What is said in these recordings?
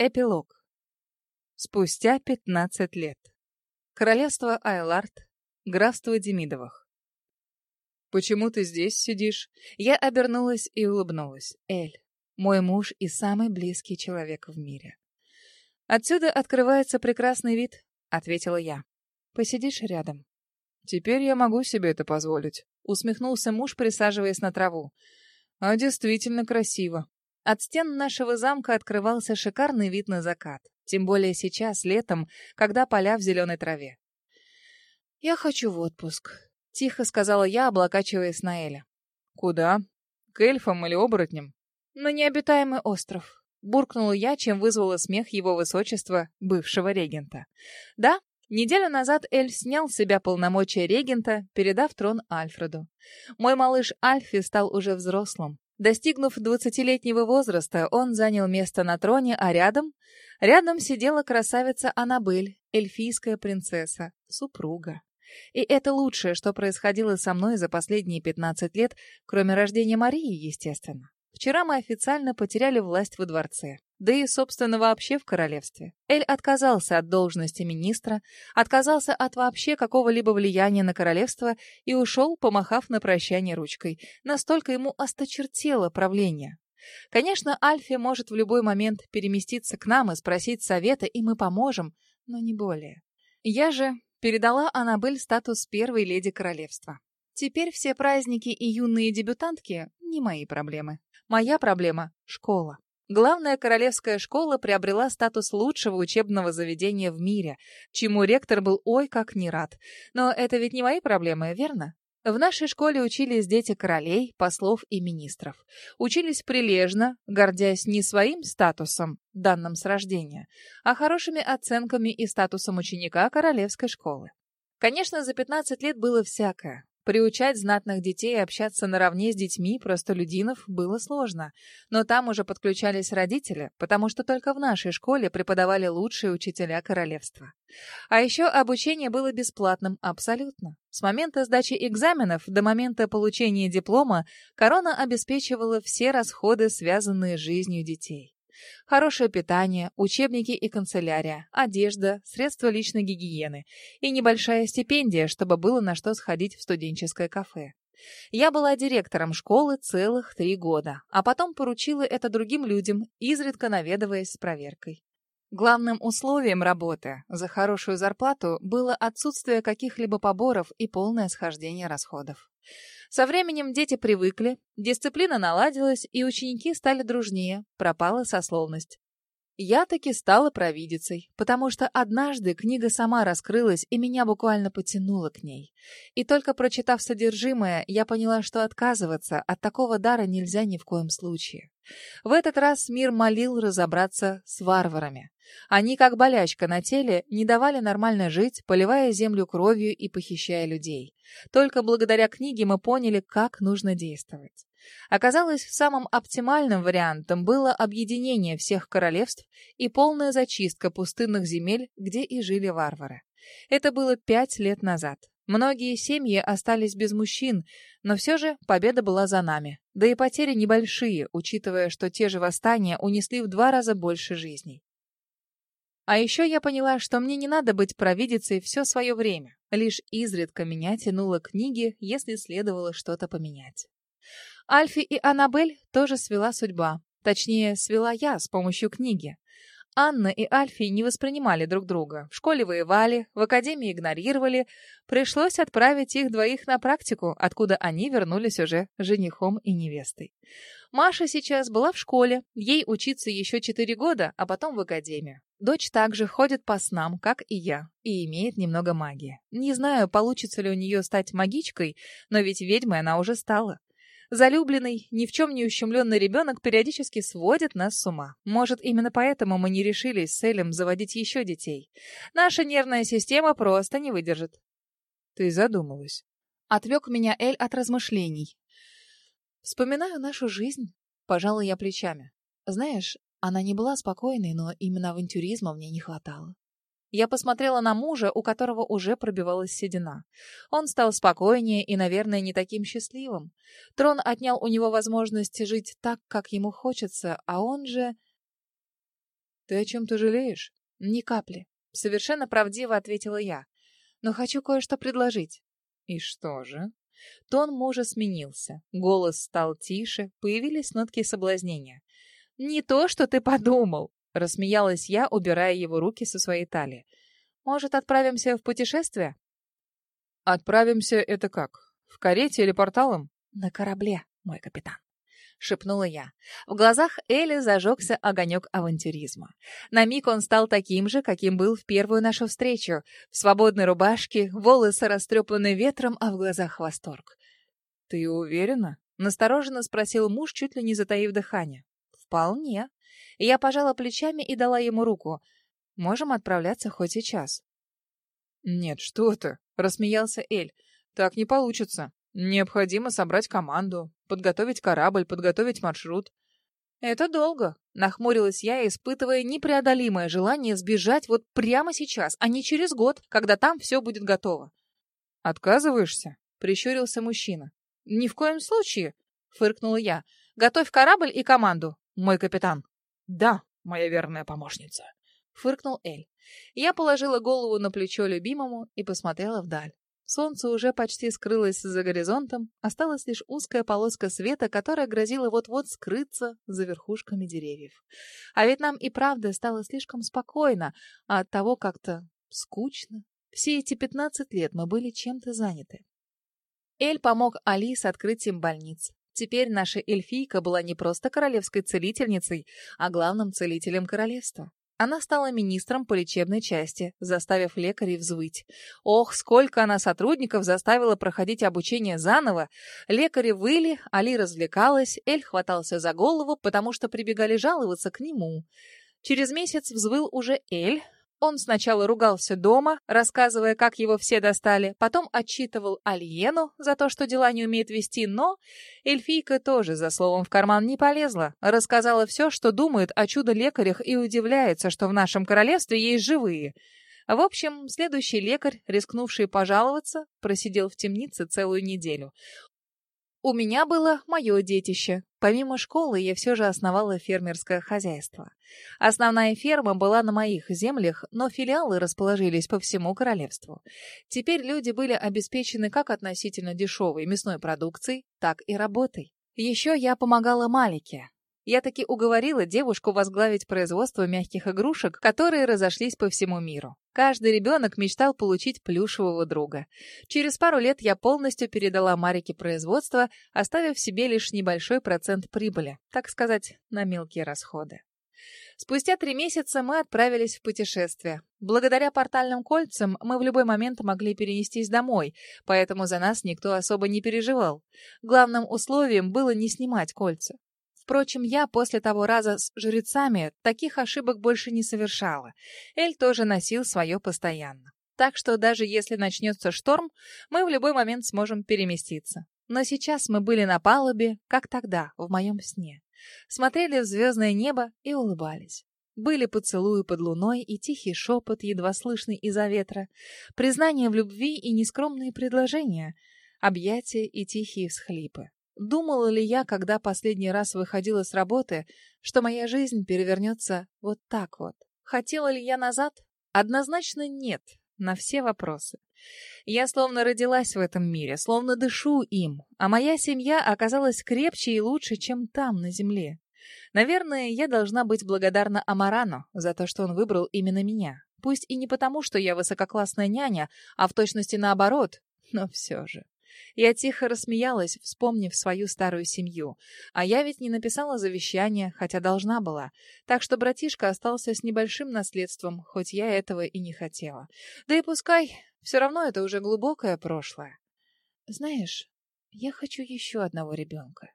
Эпилог. Спустя 15 лет. Королевство Айлард, графство Демидовых. «Почему ты здесь сидишь?» Я обернулась и улыбнулась. Эль, мой муж и самый близкий человек в мире. «Отсюда открывается прекрасный вид», — ответила я. «Посидишь рядом?» «Теперь я могу себе это позволить», — усмехнулся муж, присаживаясь на траву. «А действительно красиво. От стен нашего замка открывался шикарный вид на закат. Тем более сейчас, летом, когда поля в зеленой траве. «Я хочу в отпуск», — тихо сказала я, облокачиваясь на Эля. «Куда? К эльфам или оборотням?» «На необитаемый остров», — буркнула я, чем вызвала смех его высочества, бывшего регента. «Да, Неделю назад Эль снял с себя полномочия регента, передав трон Альфреду. Мой малыш Альфи стал уже взрослым. Достигнув двадцатилетнего возраста, он занял место на троне, а рядом... Рядом сидела красавица Аннабель, эльфийская принцесса, супруга. И это лучшее, что происходило со мной за последние 15 лет, кроме рождения Марии, естественно. Вчера мы официально потеряли власть во дворце да и, собственно, вообще в королевстве. Эль отказался от должности министра, отказался от вообще какого-либо влияния на королевство и ушел, помахав на прощание ручкой. Настолько ему осточертело правление. Конечно, Альфи может в любой момент переместиться к нам и спросить совета, и мы поможем, но не более. Я же передала Аннабель статус первой леди королевства. Теперь все праздники и юные дебютантки — не мои проблемы. Моя проблема — школа. Главная королевская школа приобрела статус лучшего учебного заведения в мире, чему ректор был ой как не рад. Но это ведь не мои проблемы, верно? В нашей школе учились дети королей, послов и министров. Учились прилежно, гордясь не своим статусом, данным с рождения, а хорошими оценками и статусом ученика королевской школы. Конечно, за 15 лет было всякое. Приучать знатных детей общаться наравне с детьми простолюдинов было сложно, но там уже подключались родители, потому что только в нашей школе преподавали лучшие учителя королевства. А еще обучение было бесплатным абсолютно. С момента сдачи экзаменов до момента получения диплома корона обеспечивала все расходы, связанные с жизнью детей. Хорошее питание, учебники и канцелярия, одежда, средства личной гигиены и небольшая стипендия, чтобы было на что сходить в студенческое кафе. Я была директором школы целых три года, а потом поручила это другим людям, изредка наведываясь с проверкой. Главным условием работы за хорошую зарплату было отсутствие каких-либо поборов и полное схождение расходов. Со временем дети привыкли, дисциплина наладилась, и ученики стали дружнее, пропала сословность. Я таки стала провидицей, потому что однажды книга сама раскрылась и меня буквально потянуло к ней. И только прочитав содержимое, я поняла, что отказываться от такого дара нельзя ни в коем случае. В этот раз мир молил разобраться с варварами. Они, как болячка на теле, не давали нормально жить, поливая землю кровью и похищая людей. Только благодаря книге мы поняли, как нужно действовать. Оказалось, самым оптимальным вариантом было объединение всех королевств и полная зачистка пустынных земель, где и жили варвары. Это было пять лет назад. Многие семьи остались без мужчин, но все же победа была за нами. Да и потери небольшие, учитывая, что те же восстания унесли в два раза больше жизней. А еще я поняла, что мне не надо быть провидицей все свое время. Лишь изредка меня тянуло книги, если следовало что-то поменять. Альфи и Аннабель тоже свела судьба. Точнее, свела я с помощью книги. Анна и Альфи не воспринимали друг друга. В школе воевали, в академии игнорировали. Пришлось отправить их двоих на практику, откуда они вернулись уже женихом и невестой. Маша сейчас была в школе, ей учиться еще четыре года, а потом в академию. Дочь также ходит по снам, как и я, и имеет немного магии. Не знаю, получится ли у нее стать магичкой, но ведь ведьмой она уже стала. Залюбленный, ни в чем не ущемленный ребенок периодически сводит нас с ума. Может, именно поэтому мы не решились с Элем заводить еще детей. Наша нервная система просто не выдержит. Ты задумалась. Отвлек меня Эль от размышлений. Вспоминаю нашу жизнь. Пожалуй, я плечами. Знаешь, она не была спокойной, но именно авантюризма мне не хватало. Я посмотрела на мужа, у которого уже пробивалась седина. Он стал спокойнее и, наверное, не таким счастливым. Трон отнял у него возможность жить так, как ему хочется, а он же... Ты о чем-то жалеешь? Ни капли. Совершенно правдиво ответила я. Но хочу кое-что предложить. И что же? Тон мужа сменился. Голос стал тише, появились нотки соблазнения. «Не то, что ты подумал!» — рассмеялась я, убирая его руки со своей талии. «Может, отправимся в путешествие?» «Отправимся — это как? В карете или порталом?» «На корабле, мой капитан». — шепнула я. В глазах Эли зажегся огонек авантюризма. На миг он стал таким же, каким был в первую нашу встречу. В свободной рубашке, волосы растрепаны ветром, а в глазах восторг. «Ты уверена?» — настороженно спросил муж, чуть ли не затаив дыхание. «Вполне». Я пожала плечами и дала ему руку. «Можем отправляться хоть сейчас». «Нет, что ты!» — рассмеялся Эль. «Так не получится. Необходимо собрать команду, подготовить корабль, подготовить маршрут. Это долго, нахмурилась я, испытывая непреодолимое желание сбежать вот прямо сейчас, а не через год, когда там все будет готово. Отказываешься? Прищурился мужчина. Ни в коем случае, фыркнула я. Готовь корабль и команду, мой капитан. Да, моя верная помощница, фыркнул Эль. Я положила голову на плечо любимому и посмотрела вдаль. Солнце уже почти скрылось за горизонтом, осталась лишь узкая полоска света, которая грозила вот-вот скрыться за верхушками деревьев. А ведь нам и правда стало слишком спокойно, а от того как-то скучно. Все эти пятнадцать лет мы были чем-то заняты. Эль помог Али с открытием больниц. Теперь наша эльфийка была не просто королевской целительницей, а главным целителем королевства. Она стала министром по лечебной части, заставив лекарей взвыть. Ох, сколько она сотрудников заставила проходить обучение заново. Лекари выли, Али развлекалась, Эль хватался за голову, потому что прибегали жаловаться к нему. Через месяц взвыл уже Эль, он сначала ругался дома, рассказывая, как его все достали, потом отчитывал Альену за то, что дела не умеет вести, но эльфийка тоже за словом в карман не полезла, рассказала все, что думает о чудо-лекарях и удивляется, что в нашем королевстве есть живые. В общем, следующий лекарь, рискнувший пожаловаться, просидел в темнице целую неделю. У меня было мое детище. Помимо школы я все же основала фермерское хозяйство. Основная ферма была на моих землях, но филиалы расположились по всему королевству. Теперь люди были обеспечены как относительно дешевой мясной продукцией, так и работой. Еще я помогала Малике, я таки уговорила девушку возглавить производство мягких игрушек, которые разошлись по всему миру. Каждый ребенок мечтал получить плюшевого друга. Через пару лет я полностью передала Марике производство, оставив себе лишь небольшой процент прибыли, так сказать, на мелкие расходы. Спустя три месяца мы отправились в путешествие. Благодаря портальным кольцам мы в любой момент могли перенестись домой, поэтому за нас никто особо не переживал. Главным условием было не снимать кольца. Впрочем, я после того раза с жрецами таких ошибок больше не совершала. Эль тоже носил свое постоянно. Так что даже если начнется шторм, мы в любой момент сможем переместиться. Но сейчас мы были на палубе, как тогда, в моем сне. Смотрели в звездное небо и улыбались. Были поцелуи под луной и тихий шепот, едва слышный из-за ветра, признание в любви и нескромные предложения, объятия и тихие всхлипы. Думала ли я, когда последний раз выходила с работы, что моя жизнь перевернется вот так вот? Хотела ли я назад? Однозначно нет, на все вопросы. Я словно родилась в этом мире, словно дышу им, а моя семья оказалась крепче и лучше, чем там, на земле. Наверное, я должна быть благодарна Амарану за то, что он выбрал именно меня. Пусть и не потому, что я высококлассная няня, а в точности наоборот, но все же. Я тихо рассмеялась, вспомнив свою старую семью. А я ведь не написала завещание, хотя должна была. Так что братишка остался с небольшим наследством, хоть я этого и не хотела. Да и пускай, все равно это уже глубокое прошлое. Знаешь, я хочу еще одного ребенка.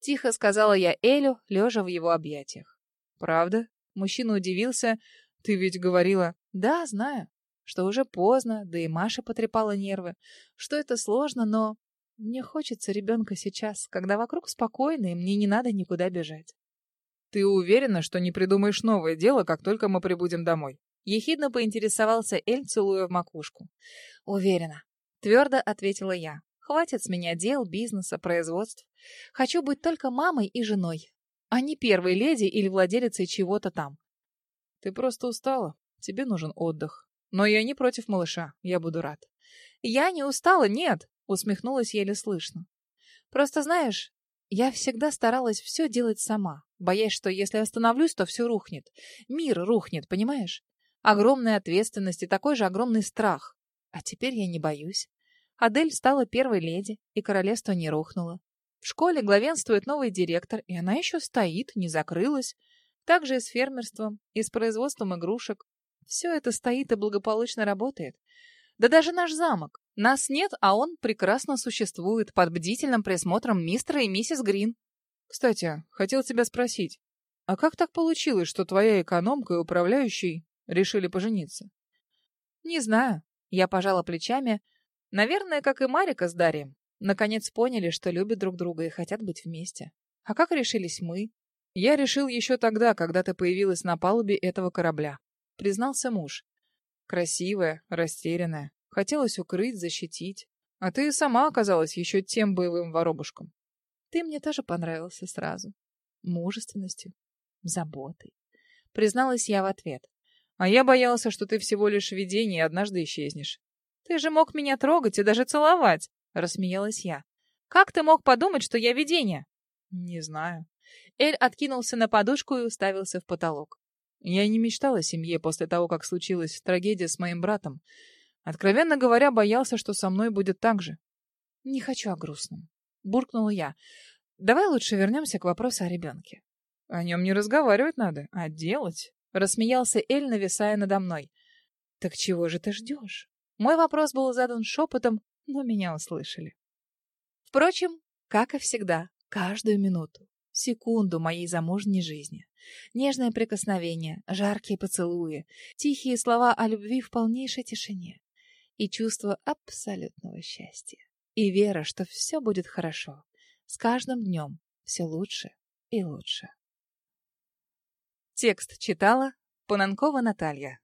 Тихо сказала я Элю, лежа в его объятиях. Правда? Мужчина удивился. Ты ведь говорила... Да, знаю что уже поздно, да и Маша потрепала нервы, что это сложно, но мне хочется ребенка сейчас, когда вокруг спокойно, и мне не надо никуда бежать. Ты уверена, что не придумаешь новое дело, как только мы прибудем домой? Ехидно поинтересовался Эль, целуя в макушку. Уверена. Твердо ответила я. Хватит с меня дел, бизнеса, производств. Хочу быть только мамой и женой, а не первой леди или владелицей чего-то там. Ты просто устала. Тебе нужен отдых. Но я не против малыша. Я буду рад. Я не устала, нет, усмехнулась еле слышно. Просто знаешь, я всегда старалась все делать сама, боясь, что если остановлюсь, то все рухнет. Мир рухнет, понимаешь? Огромная ответственность и такой же огромный страх. А теперь я не боюсь. Адель стала первой леди, и королевство не рухнуло. В школе главенствует новый директор, и она еще стоит, не закрылась. Так же и с фермерством, и с производством игрушек. Все это стоит и благополучно работает. Да даже наш замок. Нас нет, а он прекрасно существует под бдительным присмотром мистера и миссис Грин. Кстати, хотел тебя спросить, а как так получилось, что твоя экономка и управляющий решили пожениться? Не знаю. Я пожала плечами. Наверное, как и Марика с Дарием. Наконец поняли, что любят друг друга и хотят быть вместе. А как решились мы? Я решил еще тогда, когда ты появилась на палубе этого корабля. Признался муж. Красивая, растерянная. Хотелось укрыть, защитить. А ты сама оказалась еще тем боевым воробушком. Ты мне тоже понравился сразу. Мужественностью, заботой. Призналась я в ответ. А я боялся, что ты всего лишь видение и однажды исчезнешь. Ты же мог меня трогать и даже целовать. — рассмеялась я. «Как ты мог подумать, что я видение?» «Не знаю». Эль откинулся на подушку и уставился в потолок. «Я не мечтал о семье после того, как случилась трагедия с моим братом. Откровенно говоря, боялся, что со мной будет так же». «Не хочу о грустном», — буркнула я. «Давай лучше вернемся к вопросу о ребенке». «О нем не разговаривать надо, а делать», — рассмеялся Эль, нависая надо мной. «Так чего же ты ждешь?» Мой вопрос был задан шепотом, но меня услышали. Впрочем, как и всегда, каждую минуту, секунду моей замужней жизни. Нежное прикосновение, жаркие поцелуи, тихие слова о любви в полнейшей тишине и чувство абсолютного счастья. И вера, что все будет хорошо. С каждым днем все лучше и лучше. Текст читала Пананкова Наталья.